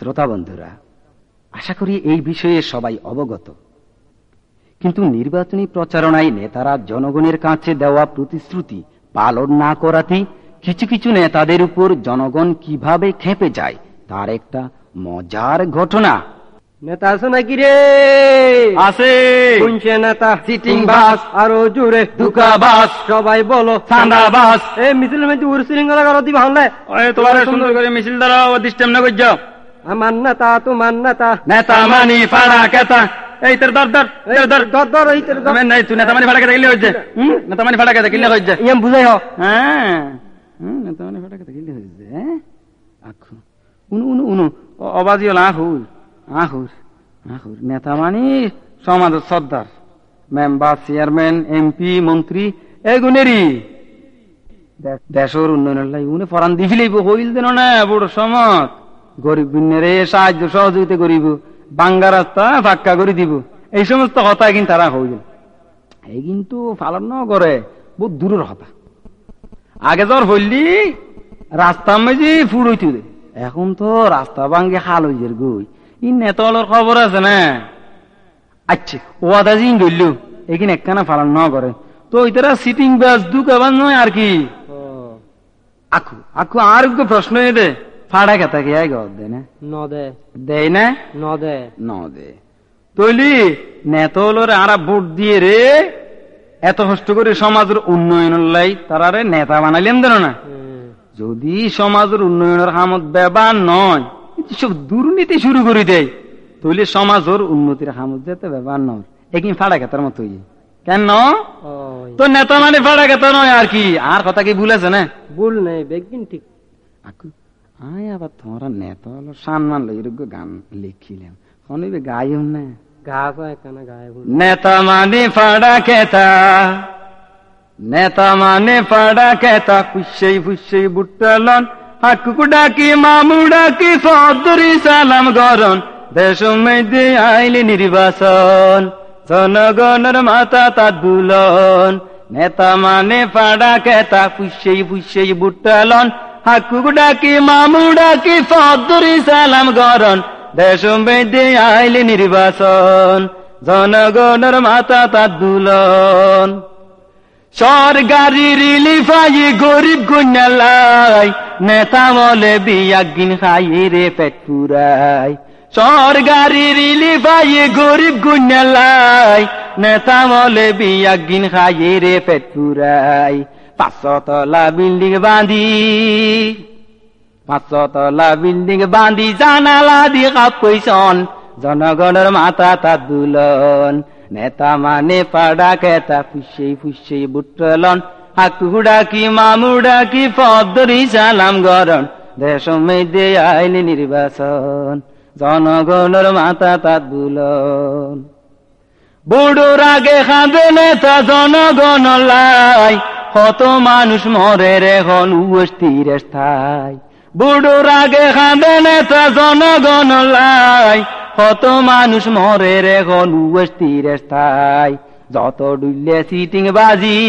শ্রোতা বন্ধুরা আশা করি এই বিষয়ে সবাই অবগত। কিন্তু নির্বাচনী প্রচারণায় নেতারা জনগণের কাছে দেওয়া প্রতিশ্রুতি পালন না করাতে কিছু কিছু নেতাদের উপর জনগণ কীভাবে খেপে যায় তার একটা মজার ঘটনা। নেতা আছে নাকি রে? আছে। শুনছে নেতা? সিটিং বাস, আরও জোরে। দুকা বাস, সবাই বলো। চান্দা বাস। এ মিছিল মধ্যে উড় শৃঙ্খলা করো দিবা হলে তোমার সুন্দর করে মিছিল দ্বারা ডিস্টার্ব না করছ আমার নেতা তোমার নেতা মানি ফাড়া কেতা। এই তোর দর দর এই, দর। দর দর এই তোর দর। নাই তুই নেতা মানি ফাড়া কেতা কিনলে হচ্ছে হুম? নেতা মানি ফাড়া কেতা কিনলে হচ্ছে ইয়াম বুঝাই হ। হ্যাঁ। হুম নেতা মানি ফাড়া কেতা কিনলে হচ্ছে হ্যাঁ? আখু। উনু উনু উনু। আহুর। আহুর আহুর। নেতা মানি সমাজের সর্দার। মেম্বার চেয়ারম্যান এমপি মন্ত্রী এগুনেরই। দেশের উন্নয়নের লাই উনি ফরান দিছিলেই হইল দেন না বড় সমাজ। গরিব বিন্যরে সাহায্য সহযোগিতা করিব বাঙ্গা রাস্তা ফাক্কা করে দিব। এই সমস্ত কথা কিন্তু তারা হইল এই কিন্তু পালন করে বহুত দূরের কথা। আগে জ্বর হইলি রাস্তা মেজি ফুড়ইতে দে এখন তো রাস্তা ভাঙ্গে হাল যার গই ই নেতলের খবর আছে না? আচ্ছা ওয়াদা জিন ধরল। এখানে একখানা পালন ন করে। তো ইতারা সিটিং বাস দুকাবার নয় আর কি? আকু আকু আর প্রশ্ন দে ফাড়া কে আগে দে না ন দে দেয় না ন দে ন দে তৈলি নেতলরে আরা ভোট দিয়ে রে এত কষ্ট করে সমাজের উন্নয়নের লাই তারা রে নেতা বানাইলেন দেন না। যদি সমাজের উন্নয়নের কামত ব্যবহার নয় সব দুর্নীতি শুরু করে দেয়। তৈলে সমাজের উন্নতির কামত যেতে ব্যবহার নয় একই ফাড়া খেতার মতো। কেন? তো নেতা মানে ফাড়া খেতা নয় আর কি আর কথা কি ভুলেছে না? ভুল নেই বেগিন ঠিক। আয় আবার তোমরা নেতা হলো সম্মান এরকম গান লিখিলাম অনেক গাইও না? নেতা মানে ফাড়া খেতা নেতা মানে ফাড়া খেতা ফুসেই ফুসেই বুট্টালন হাকুকু ডাকি মামু ডাকি ফদরি সালাম গরন দেশ মেদে আইলি নির্বাচন জনগণের মাথা তার দুলন। নেতা মানে ফাড়া খেতা ফুসেই ফুসেই বুট্টালন হাকুকু ডাকি মামু ডাকি ফদরি সালাম গরন দেশ বেদে আইলে নির্বাচন জনগণের মাথা তার দুলন। সরকারি রিলিফ আই গরিব গুণালাই নেতা বলে বিয়াগিন খাই রে পেট পুরাই। সরকারি রিলিফ আই গরিব গুণালাই নেতা বলে বিয়াগিন খাই রে পেট পুরাই। পাঁচশো তলা বিল্ডিং বাঁধি পাঁচশো তলা বিল্ডিং বাঁধি জানালা দি কাপইছন জনগণের মাথা তার দুলন। নেতা মানে পাড়া খেতা ফুসে ফুসে বুটলন। হাকুড়া কি মামুড়া কি পদ্মরি সালাম গরণ দেশ মেদে আইলি নির্বাচন জনগণের মাথা তার দুলন। বুড়োর আগে খাঁদে নেতা জনগণ লাই। কত মানুষ মরে রে হন উস্তির স্থায়। বুড়োর আগে খাঁদে নেতা জনগণ লাই। কত মানুষ মরে রে হন উস্তির স্থায়। যত ডুললে সিটিং বাজি,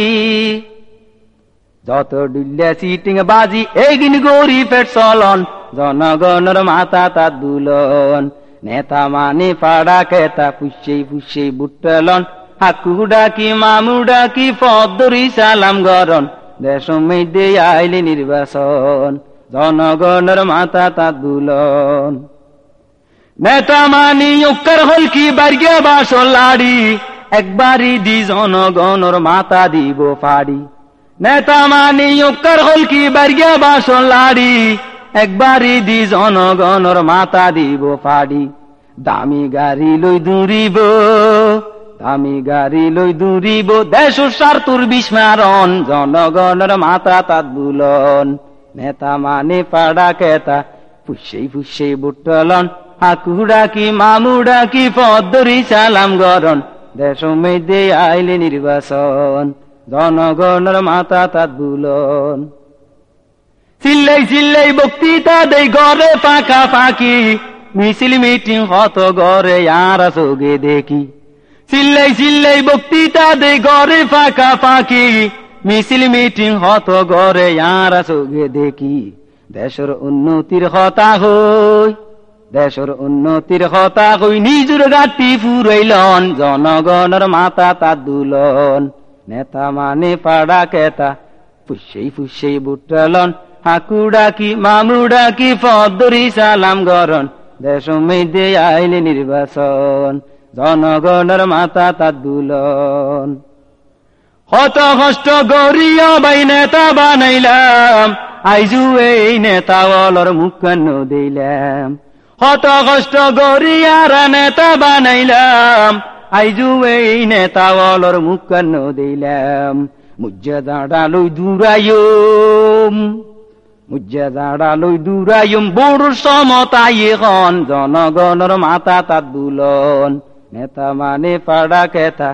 যত ডুললে সিটিং বাজি, এগিন গরিবের চলন, জনগণের মাথা তার দুলন। নেতা মানে পাড়া কেতা পুষে পুষে বুটলন। হাকুডা কি মামুডা কি পদ্মরি সালাম গরন দেশ মেদে আইলে নির্বাচন জনগণের মাথা তার দুলন। নেতা মানি, উক্কার হল কি বার্গে বাস লাড়ি। একবারই দি জনগণর মাথা দিব ফাড়ি। নেতা মানি, উক্কার হল কি বার্গে বাস লাড়ি। একবারই দি জনগণর মাথা দিব ফাড়ি। দামি গাড়ি লই দূরিব। দামি গাড়ি লই দূরিব, দেশ স্বার্থর বিস্মারণ, জনগণের মাথা তাত বুলন। নেতা মানে পাড়া কেতা ফুসেই ফুসেই বুটলন। হাকুড়া কি মামুড়া কি পদ্মরি সালাম গরণ। দেশ মেদে আইলে নির্বাচন জনগণের মাথা তাত বুলন। চিল্লাই চিল্লাই বক্তৃতা দেই ঘরে ফাঁকা ফাঁকি মিছিল মিটিং হত ঘরে আর চোগে দেখি। চিল্লাই চিল্লাই বক্তৃতা দে ঘরে ফাঁকা ফাঁকি। মিছিল মিটিং কত ঘরে আর চোগে দেখি দেশের উন্নতির কথা হই। দেশের উন্নতির কথা কই নিজুর গাটি ফুরাইলন, জনগণের মাথা তা দুলন। নেতা মানে পাড়া কেতা ফুসেই ফুসেই বুটলন। হাকুড়া কি, মামুড়া কি, ফদরি সালাম গরন। দেশ মেদে আইলে নির্বাচন। জনগণের মাথা তা দুলন কত কষ্ট গরিয়া বাই নেতা বানাইলাম, আইজু এই নেতা বলর মুখ কেন দিলাম কত কষ্ট গরিয়ার নেতা বানাইলাম, আইজু এই নেতা বলর মুখ কেন দিলাম। মুজ্জা দাঁড়ালই দূরায়ম, মুজ্জা দাঁড়ালই দূরায়ম, বড় সমতাই এখন জনগণের মাথা তার দুলন নেতা মানে পাড়া কেতা।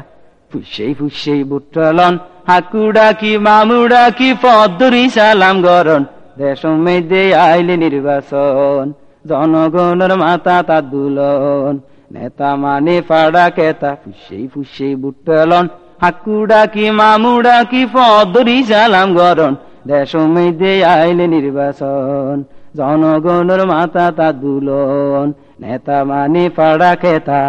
ফুসেই ফুসেই বুটলন, হাকুড়া কি মামুড়া কি পদ্মরি সালাম গরন দেশ মেদে আইলে নির্বাচন জনগণের মাথা তা দুলন। নেতা মানে পাড়া কেতা ফুসেই ফুসেই বুটলন, হাকুড়া কি মামুড়া কি পদ্মরি সালাম গরন দেশ মেদে আইলে নির্বাচন জনগণের মাথা তা দুলন। neta mani farak eta.